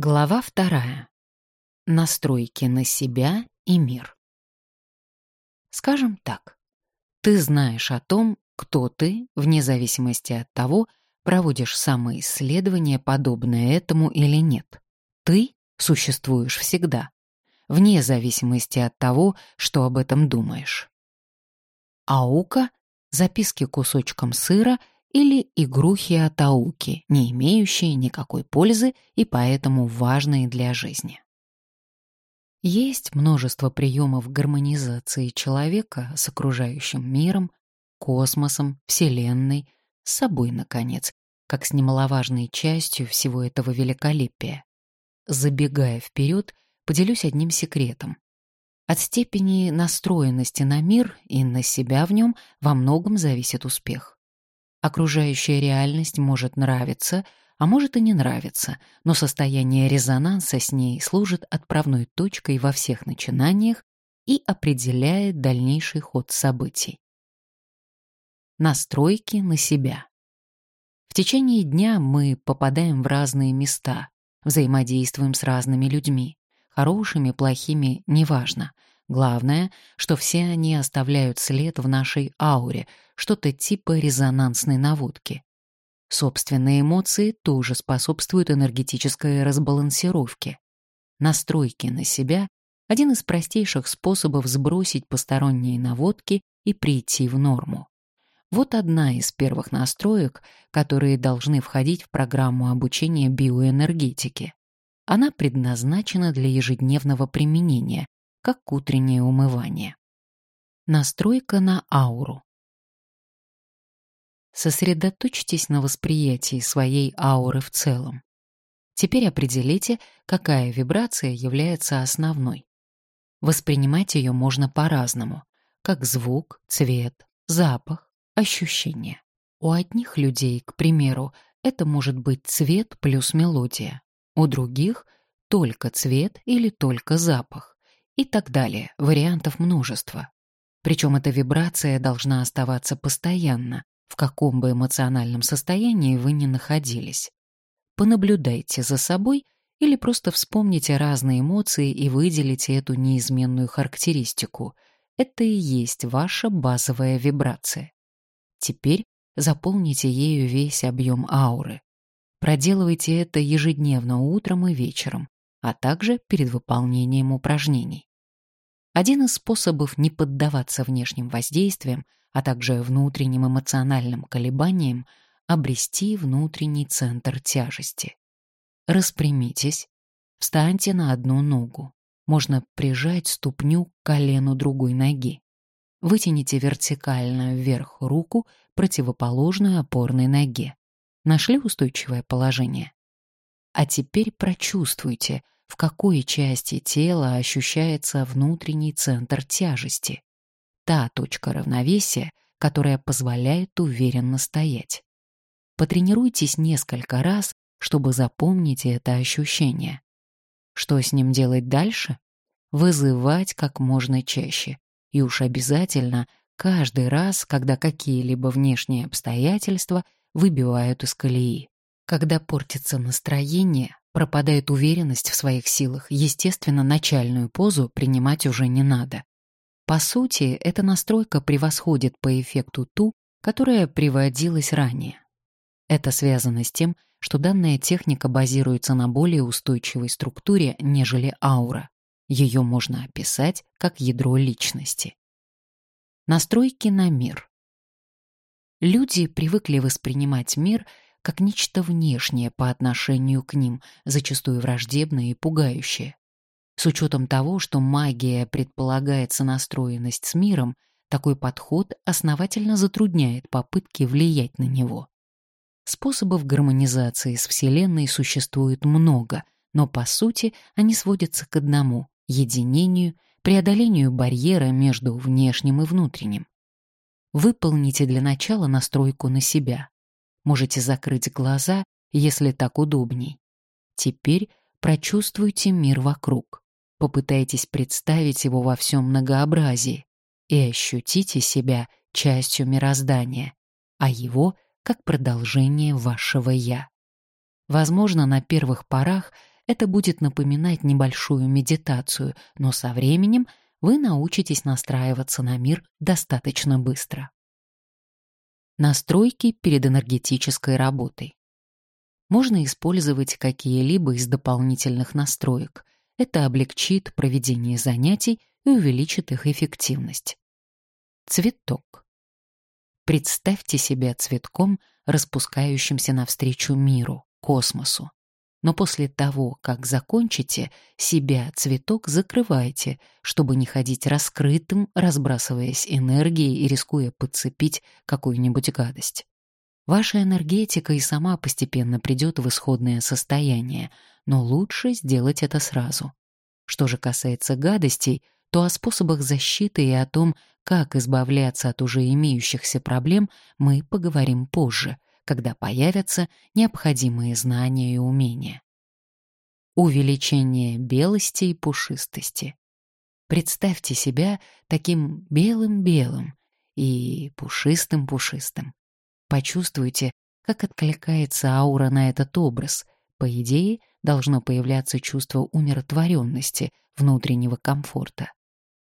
Глава вторая. Настройки на себя и мир. Скажем так, ты знаешь о том, кто ты, вне зависимости от того, проводишь самоисследование, подобное этому или нет. Ты существуешь всегда, вне зависимости от того, что об этом думаешь. Аука — записки кусочком сыра — или игрухи от ауки, не имеющие никакой пользы и поэтому важные для жизни. Есть множество приемов гармонизации человека с окружающим миром, космосом, Вселенной, с собой, наконец, как с немаловажной частью всего этого великолепия. Забегая вперед, поделюсь одним секретом. От степени настроенности на мир и на себя в нем во многом зависит успех. Окружающая реальность может нравиться, а может и не нравиться, но состояние резонанса с ней служит отправной точкой во всех начинаниях и определяет дальнейший ход событий. Настройки на себя. В течение дня мы попадаем в разные места, взаимодействуем с разными людьми, хорошими, плохими, неважно — Главное, что все они оставляют след в нашей ауре, что-то типа резонансной наводки. Собственные эмоции тоже способствуют энергетической разбалансировке. Настройки на себя — один из простейших способов сбросить посторонние наводки и прийти в норму. Вот одна из первых настроек, которые должны входить в программу обучения биоэнергетики. Она предназначена для ежедневного применения, как утреннее умывание. Настройка на ауру. Сосредоточьтесь на восприятии своей ауры в целом. Теперь определите, какая вибрация является основной. Воспринимать ее можно по-разному, как звук, цвет, запах, ощущение. У одних людей, к примеру, это может быть цвет плюс мелодия, у других — только цвет или только запах и так далее. Вариантов множество. Причем эта вибрация должна оставаться постоянно, в каком бы эмоциональном состоянии вы ни находились. Понаблюдайте за собой или просто вспомните разные эмоции и выделите эту неизменную характеристику. Это и есть ваша базовая вибрация. Теперь заполните ею весь объем ауры. Проделывайте это ежедневно утром и вечером, а также перед выполнением упражнений. Один из способов не поддаваться внешним воздействиям, а также внутренним эмоциональным колебаниям — обрести внутренний центр тяжести. Распрямитесь, встаньте на одну ногу. Можно прижать ступню к колену другой ноги. Вытяните вертикально вверх руку, противоположную опорной ноге. Нашли устойчивое положение? А теперь прочувствуйте — в какой части тела ощущается внутренний центр тяжести. Та точка равновесия, которая позволяет уверенно стоять. Потренируйтесь несколько раз, чтобы запомнить это ощущение. Что с ним делать дальше? Вызывать как можно чаще. И уж обязательно каждый раз, когда какие-либо внешние обстоятельства выбивают из колеи. Когда портится настроение, пропадает уверенность в своих силах, естественно, начальную позу принимать уже не надо. По сути, эта настройка превосходит по эффекту ту, которая приводилась ранее. Это связано с тем, что данная техника базируется на более устойчивой структуре, нежели аура. Ее можно описать как ядро личности. Настройки на мир. Люди привыкли воспринимать мир — как нечто внешнее по отношению к ним, зачастую враждебное и пугающее. С учетом того, что магия предполагает сонастроенность с миром, такой подход основательно затрудняет попытки влиять на него. Способов гармонизации с Вселенной существует много, но по сути они сводятся к одному — единению, преодолению барьера между внешним и внутренним. Выполните для начала настройку на себя. Можете закрыть глаза, если так удобней. Теперь прочувствуйте мир вокруг. Попытайтесь представить его во всем многообразии и ощутите себя частью мироздания, а его как продолжение вашего «я». Возможно, на первых порах Это будет напоминать небольшую медитацию, но со временем вы научитесь настраиваться на мир достаточно быстро. Настройки перед энергетической работой. Можно использовать какие-либо из дополнительных настроек. Это облегчит проведение занятий и увеличит их эффективность. Цветок. Представьте себя цветком, распускающимся навстречу миру, космосу. Но после того, как закончите, себя, цветок, закрывайте, чтобы не ходить раскрытым, разбрасываясь энергией и рискуя подцепить какую-нибудь гадость. Ваша энергетика и сама постепенно придет в исходное состояние, но лучше сделать это сразу. Что же касается гадостей, то о способах защиты и о том, как избавляться от уже имеющихся проблем, мы поговорим позже — когда появятся необходимые знания и умения. Увеличение белости и пушистости. Представьте себя таким белым-белым и пушистым-пушистым. Почувствуйте, как откликается аура на этот образ. По идее, должно появляться чувство умиротворенности, внутреннего комфорта.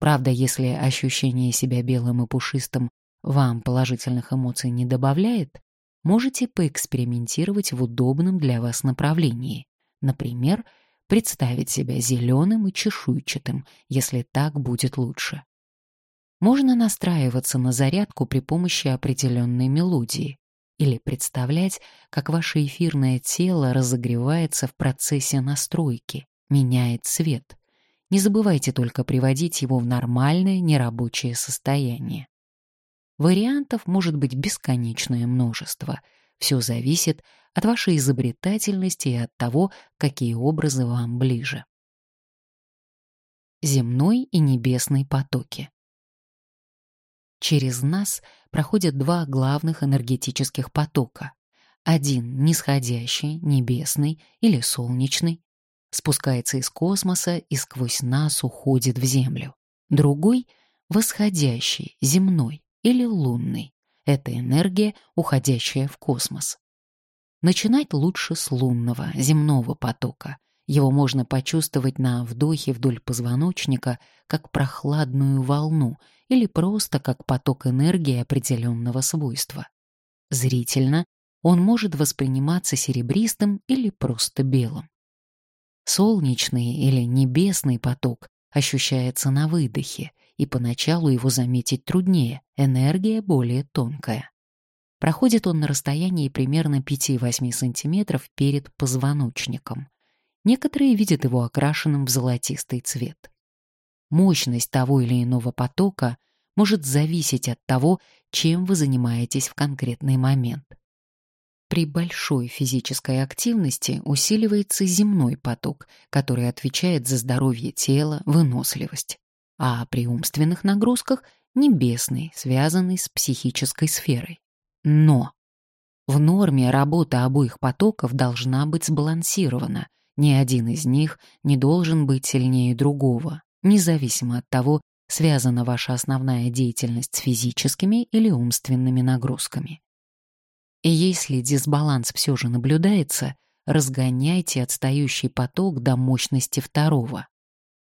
Правда, если ощущение себя белым и пушистым вам положительных эмоций не добавляет, можете поэкспериментировать в удобном для вас направлении. Например, представить себя зеленым и чешуйчатым, если так будет лучше. Можно настраиваться на зарядку при помощи определенной мелодии или представлять, как ваше эфирное тело разогревается в процессе настройки, меняет цвет. Не забывайте только приводить его в нормальное нерабочее состояние. Вариантов может быть бесконечное множество. Все зависит от вашей изобретательности и от того, какие образы вам ближе. Земной и небесный потоки. Через нас проходят два главных энергетических потока. Один нисходящий, небесный или солнечный, спускается из космоса и сквозь нас уходит в Землю. Другой — восходящий, земной, или лунный. Это энергия, уходящая в космос. Начинать лучше с лунного, земного потока. Его можно почувствовать на вдохе вдоль позвоночника как прохладную волну или просто как поток энергии определенного свойства. Зрительно он может восприниматься серебристым или просто белым. Солнечный или небесный поток ощущается на выдохе и поначалу его заметить труднее, энергия более тонкая. Проходит он на расстоянии примерно 5-8 сантиметров перед позвоночником. Некоторые видят его окрашенным в золотистый цвет. Мощность того или иного потока может зависеть от того, чем вы занимаетесь в конкретный момент. При большой физической активности усиливается земной поток, который отвечает за здоровье тела, выносливость а при умственных нагрузках — небесный, связанный с психической сферой. Но в норме работа обоих потоков должна быть сбалансирована, ни один из них не должен быть сильнее другого, независимо от того, связана ваша основная деятельность с физическими или умственными нагрузками. И если дисбаланс все же наблюдается, разгоняйте отстающий поток до мощности второго.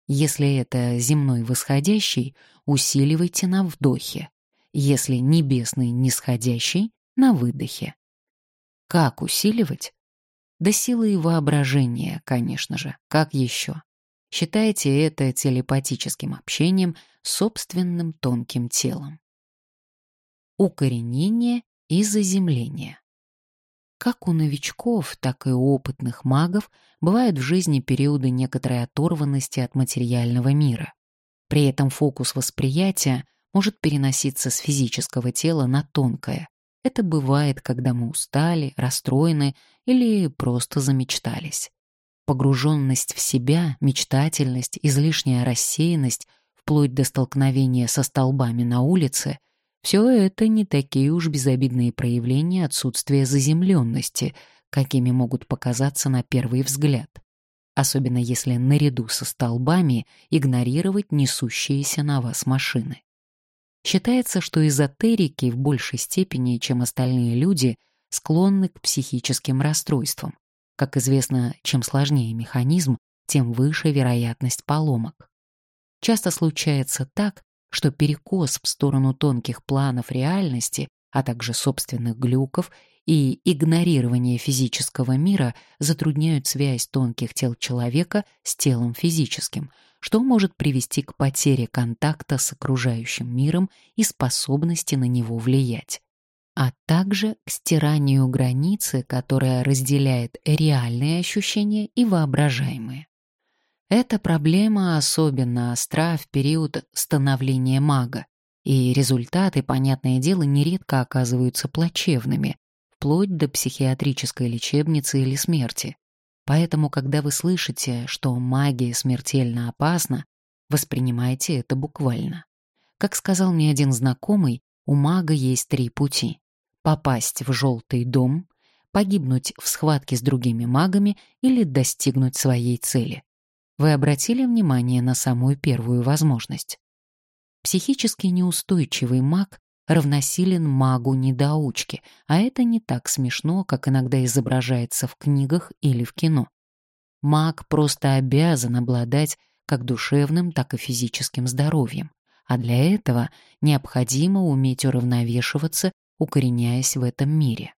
Если это земной восходящий, усиливайте на вдохе. Если небесный нисходящий — на выдохе. Как усиливать? Да силой воображения, конечно же. Как еще? Считайте это телепатическим общением с собственным тонким телом. Укоренение и заземление. Как у новичков, так и у опытных магов бывают в жизни периоды некоторой оторванности от материального мира. При этом фокус восприятия может переноситься с физического тела на тонкое. Это бывает, когда мы устали, расстроены или просто замечтались. Погруженность в себя, мечтательность, излишняя рассеянность, вплоть до столкновения со столбами на улице — все это не такие уж безобидные проявления отсутствия заземленности, какими могут показаться на первый взгляд. Особенно если наряду со столбами игнорировать несущиеся на вас машины. Считается, что эзотерики в большей степени, чем остальные люди, склонны к психическим расстройствам. Как известно, чем сложнее механизм, тем выше вероятность поломок. Часто случается так, что перекос в сторону тонких планов реальности, а также собственных глюков и игнорирование физического мира затрудняют связь тонких тел человека с телом физическим, что может привести к потере контакта с окружающим миром и способности на него влиять а также к стиранию границы, которая разделяет реальные ощущения и воображаемые. Эта проблема особенно остра в период становления мага, и результаты, понятное дело, нередко оказываются плачевными, вплоть до психиатрической лечебницы или смерти. Поэтому, когда вы слышите, что магия смертельно опасна, воспринимайте это буквально. Как сказал мне один знакомый, у мага есть три пути попасть в желтый дом, погибнуть в схватке с другими магами или достигнуть своей цели. Вы обратили внимание на самую первую возможность? Психически неустойчивый маг равносилен магу-недоучке, а это не так смешно, как иногда изображается в книгах или в кино. Маг просто обязан обладать как душевным, так и физическим здоровьем, а для этого необходимо уметь уравновешиваться укореняясь в этом мире.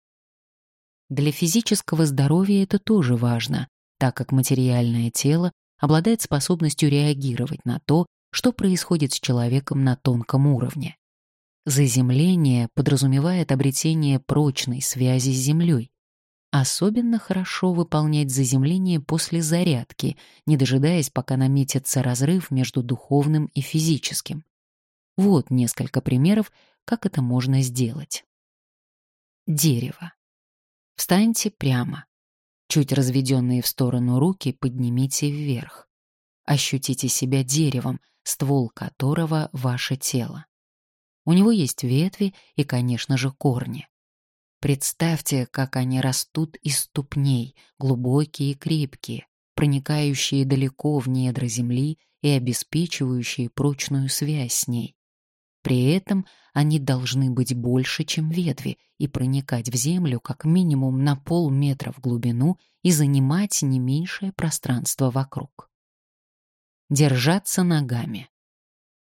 Для физического здоровья это тоже важно, так как материальное тело обладает способностью реагировать на то, что происходит с человеком на тонком уровне. Заземление подразумевает обретение прочной связи с Землей. Особенно хорошо выполнять заземление после зарядки, не дожидаясь, пока наметится разрыв между духовным и физическим. Вот несколько примеров, как это можно сделать. Дерево. Встаньте прямо. Чуть разведенные в сторону руки поднимите вверх. Ощутите себя деревом, ствол которого — ваше тело. У него есть ветви и, конечно же, корни. Представьте, как они растут из ступней, глубокие и крепкие, проникающие далеко в недра земли и обеспечивающие прочную связь с ней. При этом они должны быть больше, чем ветви, и проникать в землю как минимум на полметра в глубину и занимать не меньшее пространство вокруг. Держаться ногами.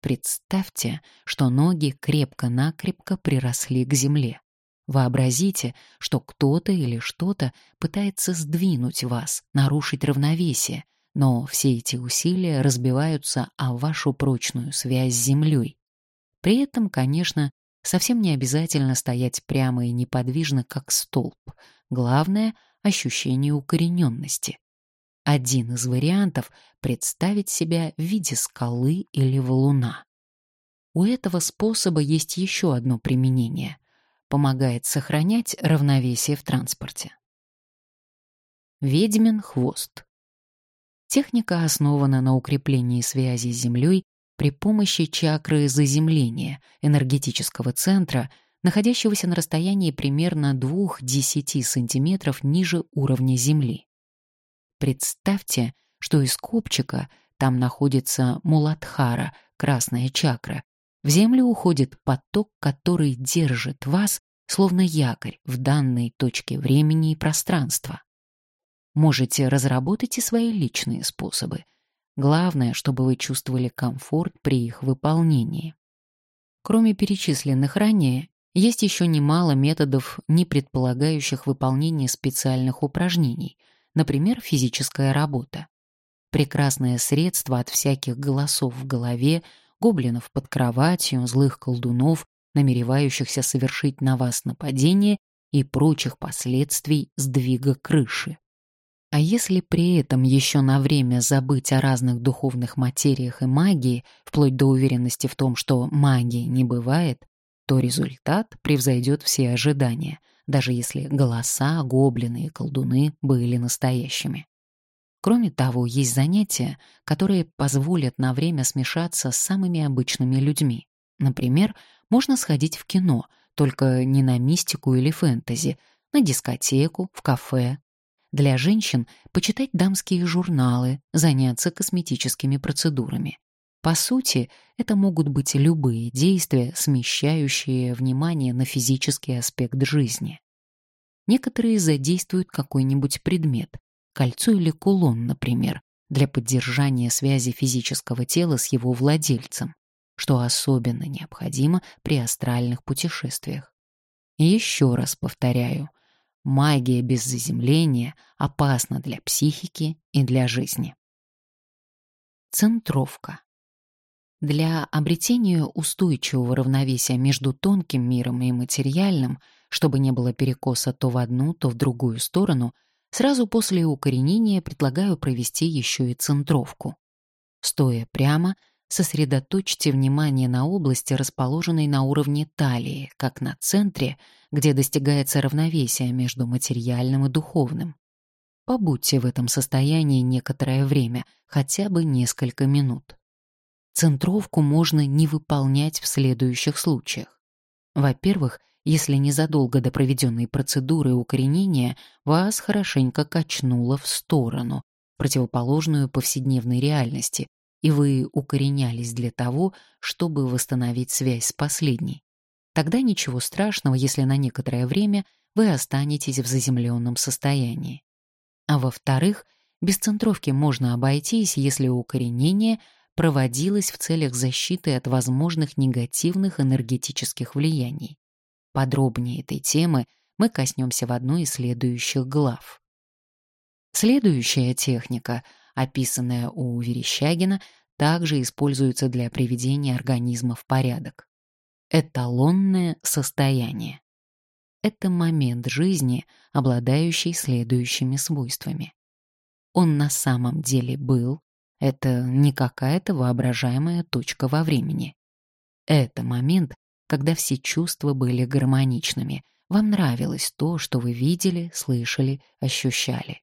Представьте, что ноги крепко-накрепко приросли к земле. Вообразите, что кто-то или что-то пытается сдвинуть вас, нарушить равновесие, но все эти усилия разбиваются о вашу прочную связь с землей, при этом, конечно, совсем не обязательно стоять прямо и неподвижно, как столб. Главное — ощущение укорененности. Один из вариантов — представить себя в виде скалы или валуна. У этого способа есть еще одно применение — помогает сохранять равновесие в транспорте. Ведьмин хвост. Техника основана на укреплении связи с Землей при помощи чакры заземления, энергетического центра, находящегося на расстоянии примерно 2-10 сантиметров ниже уровня Земли. Представьте, что из копчика там находится Муладхара, красная чакра. В землю уходит поток, который держит вас, словно якорь, в данной точке времени и пространства. Можете разработать и свои личные способы — Главное, чтобы вы чувствовали комфорт при их выполнении. Кроме перечисленных ранее, есть еще немало методов, не предполагающих выполнение специальных упражнений, например, физическая работа. Прекрасное средство от всяких голосов в голове, гоблинов под кроватью, злых колдунов, намеревающихся совершить на вас нападение и прочих последствий сдвига крыши. А если при этом еще на время забыть о разных духовных материях и магии, вплоть до уверенности в том, что магии не бывает, то результат превзойдет все ожидания, даже если голоса, гоблины и колдуны были настоящими. Кроме того, есть занятия, которые позволят на время смешаться с самыми обычными людьми. Например, можно сходить в кино, только не на мистику или фэнтези, на дискотеку, в кафе, для женщин почитать дамские журналы, заняться косметическими процедурами. По сути, это могут быть любые действия, смещающие внимание на физический аспект жизни. некоторые задействуют какой-нибудь предмет, кольцо или кулон, например, для поддержания связи физического тела с его владельцем, что особенно необходимо при астральных путешествиях. Еще раз повторяю, магия без заземления опасна для психики и для жизни. Центровка. Для обретения устойчивого равновесия между тонким миром и материальным, чтобы не было перекоса то в одну, то в другую сторону, сразу после укоренения предлагаю провести еще и центровку. Стоя прямо, сосредоточьте внимание на области, расположенной на уровне талии, как на центре, где достигается равновесие между материальным и духовным. Побудьте в этом состоянии некоторое время, хотя бы несколько минут. Центровку можно не выполнять в следующих случаях. Во-первых, если незадолго до проведенной процедуры укоренения вас хорошенько качнуло в сторону, противоположную повседневной реальности, и вы укоренялись для того, чтобы восстановить связь с последней. Тогда ничего страшного, если на некоторое время вы останетесь в заземленном состоянии. А во-вторых, без центровки можно обойтись, если укоренение — проводилась в целях защиты от возможных негативных энергетических влияний. Подробнее этой темы мы коснемся в одной из следующих глав. Следующая техника, описанная у Верещагина, также используется для приведения организма в порядок. Эталонное состояние. Это момент жизни, обладающий следующими свойствами. Он на самом деле был, это не какая-то воображаемая точка во времени. Это момент, когда все чувства были гармоничными. Вам нравилось то, что вы видели, слышали, ощущали.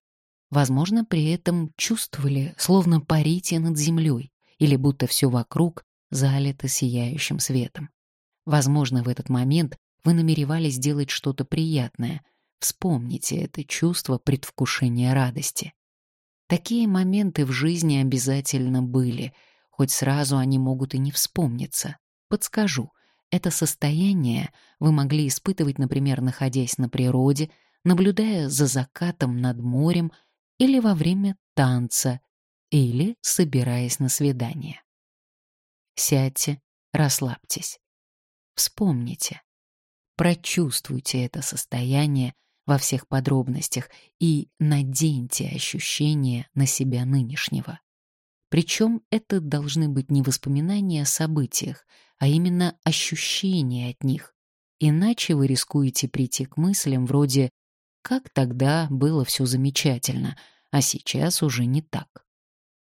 Возможно, при этом чувствовали, словно парите над землей, или будто все вокруг залито сияющим светом. Возможно, в этот момент вы намеревались сделать что-то приятное. Вспомните это чувство предвкушения радости. Такие моменты в жизни обязательно были, хоть сразу они могут и не вспомниться. Подскажу, это состояние вы могли испытывать, например, находясь на природе, наблюдая за закатом над морем или во время танца, или собираясь на свидание. Сядьте, расслабьтесь. Вспомните. Прочувствуйте это состояние во всех подробностях и наденьте ощущения на себя нынешнего. Причем это должны быть не воспоминания о событиях, а именно ощущения от них. Иначе вы рискуете прийти к мыслям вроде «как тогда было все замечательно, а сейчас уже не так».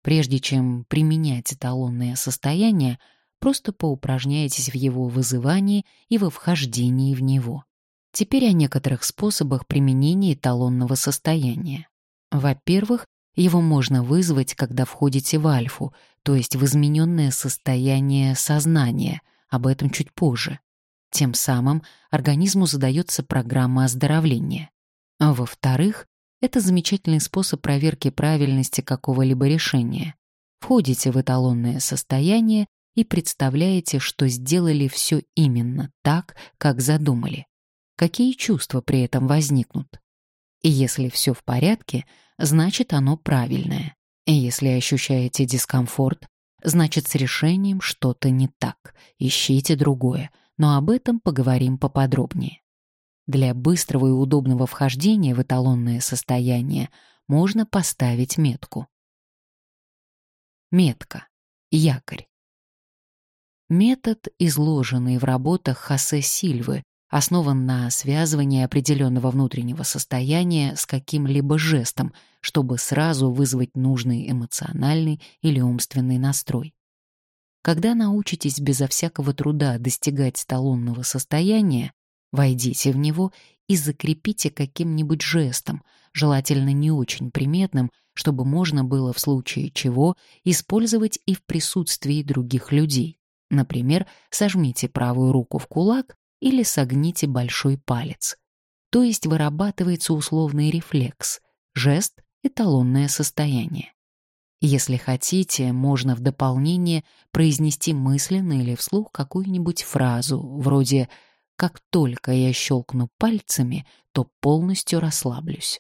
Прежде чем применять эталонное состояние, просто поупражняйтесь в его вызывании и во вхождении в него. Теперь о некоторых способах применения эталонного состояния. Во-первых, его можно вызвать, когда входите в альфу, то есть в измененное состояние сознания, об этом чуть позже. Тем самым организму задается программа оздоровления. А во-вторых, это замечательный способ проверки правильности какого-либо решения. Входите в эталонное состояние и представляете, что сделали все именно так, как задумали какие чувства при этом возникнут. И если все в порядке, значит оно правильное. И если ощущаете дискомфорт, значит с решением что-то не так. Ищите другое, но об этом поговорим поподробнее. Для быстрого и удобного вхождения в эталонное состояние можно поставить метку. Метка. Якорь. Метод, изложенный в работах Хосе Сильвы, основан на связывании определенного внутреннего состояния с каким-либо жестом, чтобы сразу вызвать нужный эмоциональный или умственный настрой. Когда научитесь безо всякого труда достигать столонного состояния, войдите в него и закрепите каким-нибудь жестом, желательно не очень приметным, чтобы можно было в случае чего использовать и в присутствии других людей. Например, сожмите правую руку в кулак или согните большой палец. То есть вырабатывается условный рефлекс, жест — эталонное состояние. Если хотите, можно в дополнение произнести мысленно или вслух какую-нибудь фразу, вроде как только я щелкну пальцами, то полностью расслаблюсь.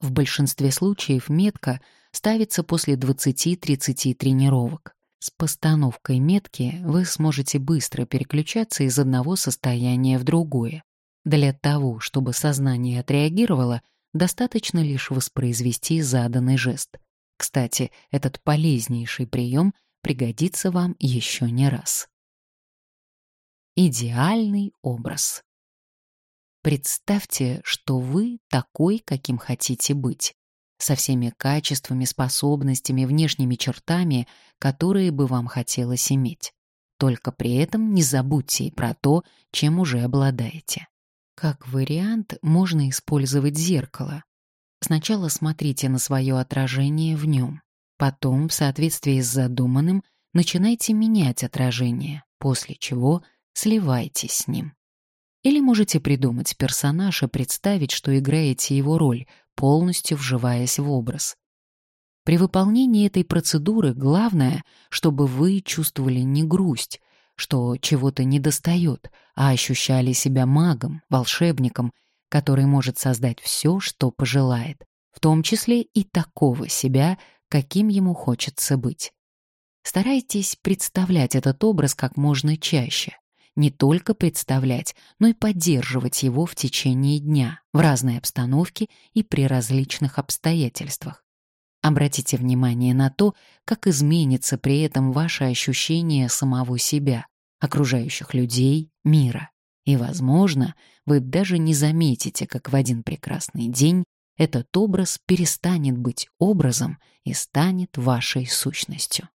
В большинстве случаев метка ставится после 20-30 тренировок. С постановкой метки вы сможете быстро переключаться из одного состояния в другое. Для того, чтобы сознание отреагировало, достаточно лишь воспроизвести заданный жест. Кстати, этот полезнейший прием пригодится вам еще не раз. Идеальный образ. Представьте, что вы такой, каким хотите быть, со всеми качествами, способностями, внешними чертами, которые бы вам хотелось иметь. Только при этом не забудьте и про то, чем уже обладаете. Как вариант можно использовать зеркало. Сначала смотрите на свое отражение в нем. Потом, в соответствии с задуманным, начинайте менять отражение, после чего сливайтесь с ним. Или можете придумать персонаж и представить, что играете его роль, полностью вживаясь в образ. При выполнении этой процедуры главное, чтобы вы чувствовали не грусть, что чего-то недостает, а ощущали себя магом, волшебником, который может создать все, что пожелает, в том числе и такого себя, каким ему хочется быть. Старайтесь представлять этот образ как можно чаще. Не только представлять, но и поддерживать его в течение дня, в разной обстановке и при различных обстоятельствах. Обратите внимание на то, как изменится при этом ваше ощущение самого себя, окружающих людей, мира. И, возможно, вы даже не заметите, как в один прекрасный день этот образ перестанет быть образом и станет вашей сущностью.